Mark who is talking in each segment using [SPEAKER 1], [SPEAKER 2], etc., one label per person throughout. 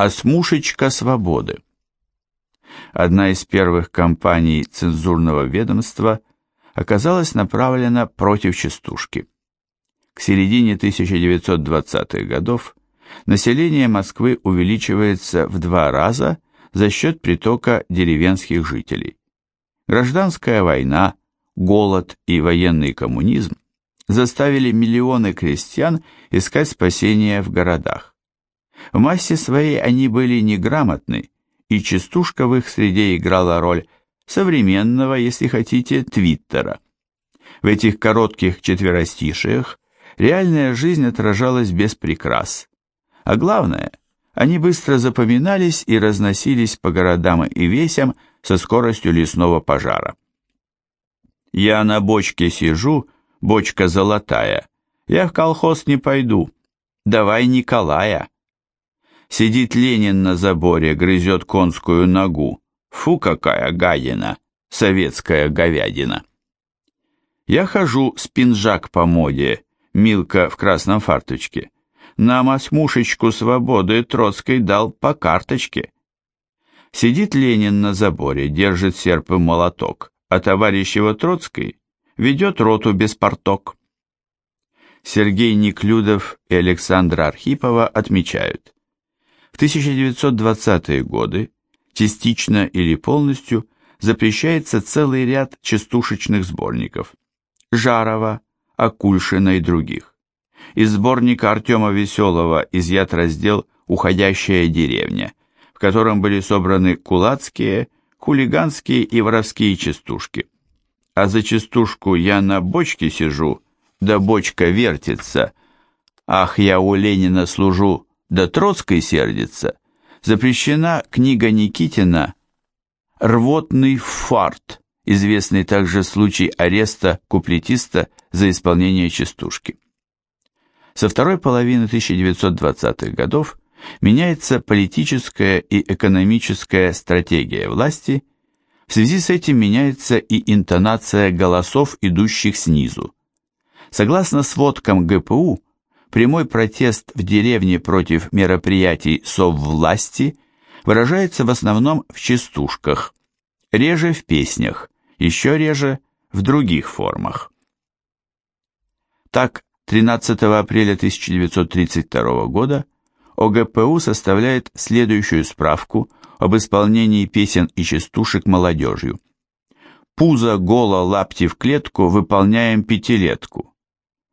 [SPEAKER 1] «Осмушечка свободы». Одна из первых кампаний цензурного ведомства оказалась направлена против частушки. К середине 1920-х годов население Москвы увеличивается в два раза за счет притока деревенских жителей. Гражданская война, голод и военный коммунизм заставили миллионы крестьян искать спасения в городах. В массе своей они были неграмотны, и частушка в их среде играла роль современного, если хотите, твиттера. В этих коротких четверостишиях реальная жизнь отражалась без прикрас. А главное, они быстро запоминались и разносились по городам и весям со скоростью лесного пожара. «Я на бочке сижу, бочка золотая, я в колхоз не пойду, давай Николая». Сидит Ленин на заборе, грызет конскую ногу. Фу, какая гадина, советская говядина. Я хожу с пинжак по моде, Милка в красном фарточке. Нам осьмушечку свободы Троцкой дал по карточке. Сидит Ленин на заборе, держит серп и молоток, а товарищ его Троцкой ведет роту без порток. Сергей Неклюдов и Александра Архипова отмечают. В 1920-е годы частично или полностью запрещается целый ряд частушечных сборников Жарова, Акульшина и других. Из сборника Артема Веселого изъят раздел «Уходящая деревня», в котором были собраны кулацкие, хулиганские и воровские частушки. А за частушку «Я на бочке сижу», да бочка вертится, «Ах, я у Ленина служу», да Троцкой сердится, запрещена книга Никитина «Рвотный фарт», известный также случай ареста куплетиста за исполнение частушки. Со второй половины 1920-х годов меняется политическая и экономическая стратегия власти, в связи с этим меняется и интонация голосов, идущих снизу. Согласно сводкам ГПУ, прямой протест в деревне против мероприятий соввласти выражается в основном в частушках, реже в песнях, еще реже в других формах. Так, 13 апреля 1932 года ОГПУ составляет следующую справку об исполнении песен и частушек молодежью. «Пузо, голо, лапти в клетку, выполняем пятилетку».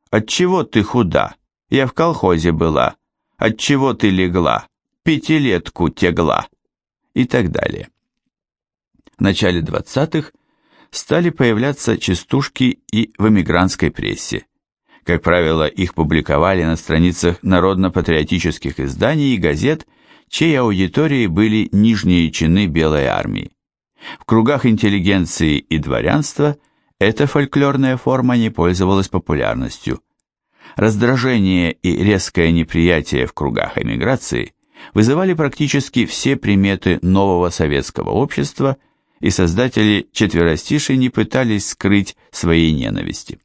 [SPEAKER 1] «Отчего ты худа?» Я в колхозе была. Отчего ты легла? Пятилетку тягла. И так далее. В начале 20-х стали появляться частушки и в эмигрантской прессе. Как правило, их публиковали на страницах народно-патриотических изданий и газет, чьей аудиторией были нижние чины Белой армии. В кругах интеллигенции и дворянства эта фольклорная форма не пользовалась популярностью, Раздражение и резкое неприятие в кругах эмиграции вызывали практически все приметы нового советского общества, и создатели четверостишей не пытались скрыть своей ненависти.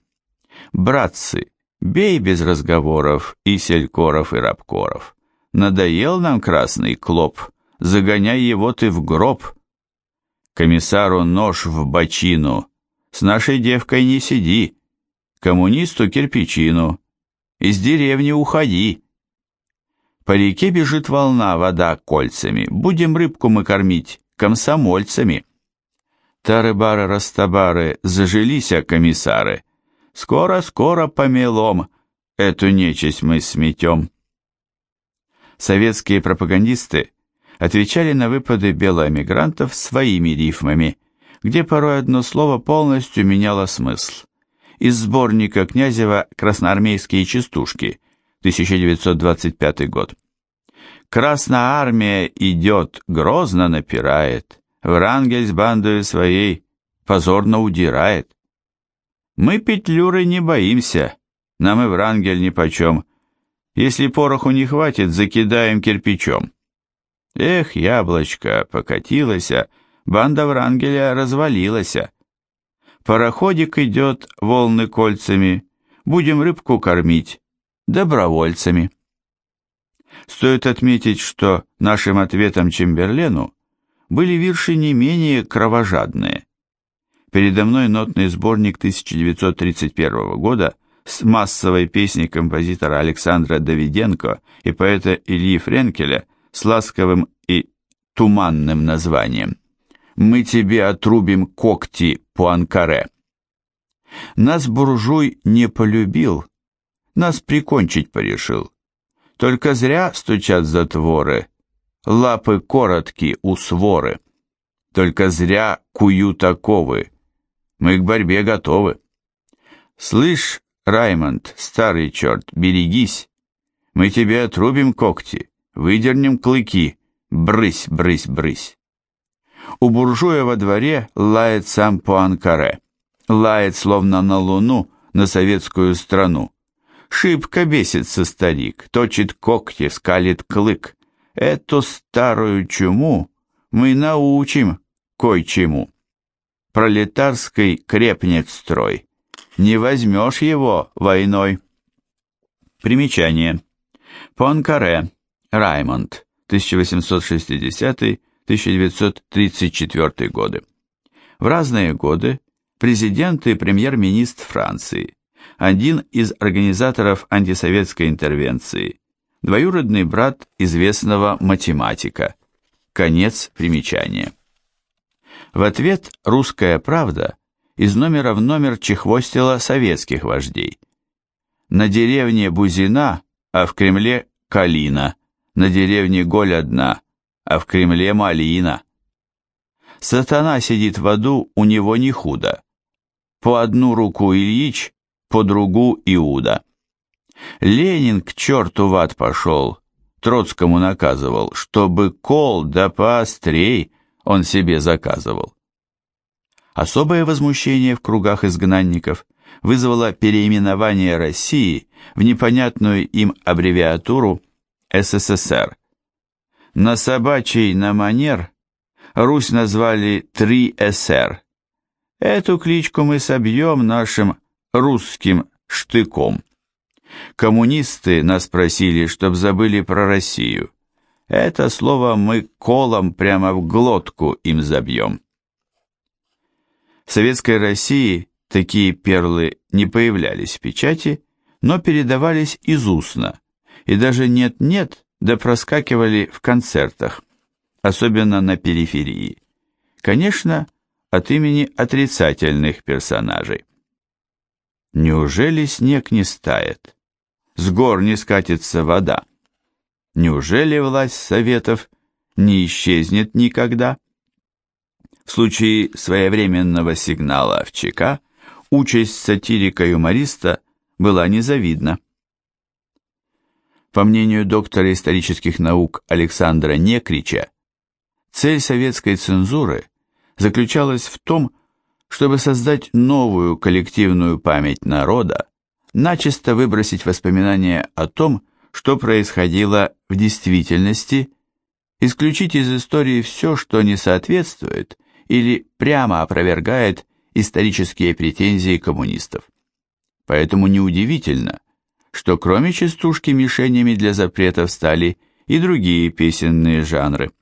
[SPEAKER 1] «Братцы, бей без разговоров и селькоров, и рабкоров. Надоел нам красный клоп, загоняй его ты в гроб. Комиссару нож в бочину, с нашей девкой не сиди, коммунисту кирпичину, из деревни уходи. По реке бежит волна, вода кольцами. Будем рыбку мы кормить комсомольцами. Тары-бары, зажилися комиссары. Скоро-скоро помелом эту нечисть мы сметем. Советские пропагандисты отвечали на выпады белоэмигрантов своими рифмами, где порой одно слово полностью меняло смысл из сборника Князева «Красноармейские частушки», 1925 год. «Красная армия идет, грозно напирает, Врангель с бандой своей позорно удирает. Мы петлюры не боимся, нам и Врангель нипочем. Если пороху не хватит, закидаем кирпичом. Эх, яблочко, покатилося, банда Врангеля развалилася. Пароходик идет, волны кольцами, будем рыбку кормить, добровольцами. Стоит отметить, что нашим ответом Чемберлену были вирши не менее кровожадные. Передо мной нотный сборник 1931 года с массовой песней композитора Александра Давиденко и поэта Ильи Френкеля с ласковым и туманным названием «Мы тебе отрубим когти по Анкаре». Нас буржуй не полюбил, нас прикончить порешил. Только зря стучат затворы, лапы короткие у своры. Только зря куют оковы, мы к борьбе готовы. Слышь, Раймонд, старый черт, берегись. Мы тебе отрубим когти, выдернем клыки, брысь, брысь, брысь. У буржуя во дворе лает сам Пуанкаре. Лает, словно на луну, на советскую страну. Шибко бесится старик, точит когти, скалит клык. Эту старую чуму мы научим кое-чему. Пролетарский крепнет строй не возьмешь его войной. Примечание. Понкаре, Раймонд, 1860-1934 годы. В разные годы президент и премьер-министр Франции, один из организаторов антисоветской интервенции, двоюродный брат известного математика. Конец примечания. В ответ «Русская правда» из номера в номер чехвостила советских вождей. На деревне Бузина, а в Кремле Калина, на деревне Голь одна, а в Кремле Малина. Сатана сидит в аду, у него не худо. По одну руку Ильич, по другу Иуда. Ленин к черту в ад пошел, Троцкому наказывал, чтобы кол да поострей он себе заказывал. Особое возмущение в кругах изгнанников вызвало переименование России в непонятную им аббревиатуру СССР. На собачий на манер Русь назвали 3СР. Эту кличку мы собьем нашим русским штыком. Коммунисты нас просили, чтоб забыли про Россию. Это слово мы колом прямо в глотку им забьем. В Советской России такие перлы не появлялись в печати, но передавались из устно, и даже нет-нет, да проскакивали в концертах, особенно на периферии. Конечно, от имени отрицательных персонажей. Неужели снег не стает? С гор не скатится вода? Неужели власть советов не исчезнет никогда? В случае своевременного сигнала в ЧК участь сатирика-юмориста была незавидна. По мнению доктора исторических наук Александра Некрича, цель советской цензуры заключалась в том, чтобы создать новую коллективную память народа, начисто выбросить воспоминания о том, что происходило в действительности, исключить из истории все, что не соответствует или прямо опровергает исторические претензии коммунистов. Поэтому неудивительно, что кроме частушки мишенями для запретов стали и другие песенные жанры –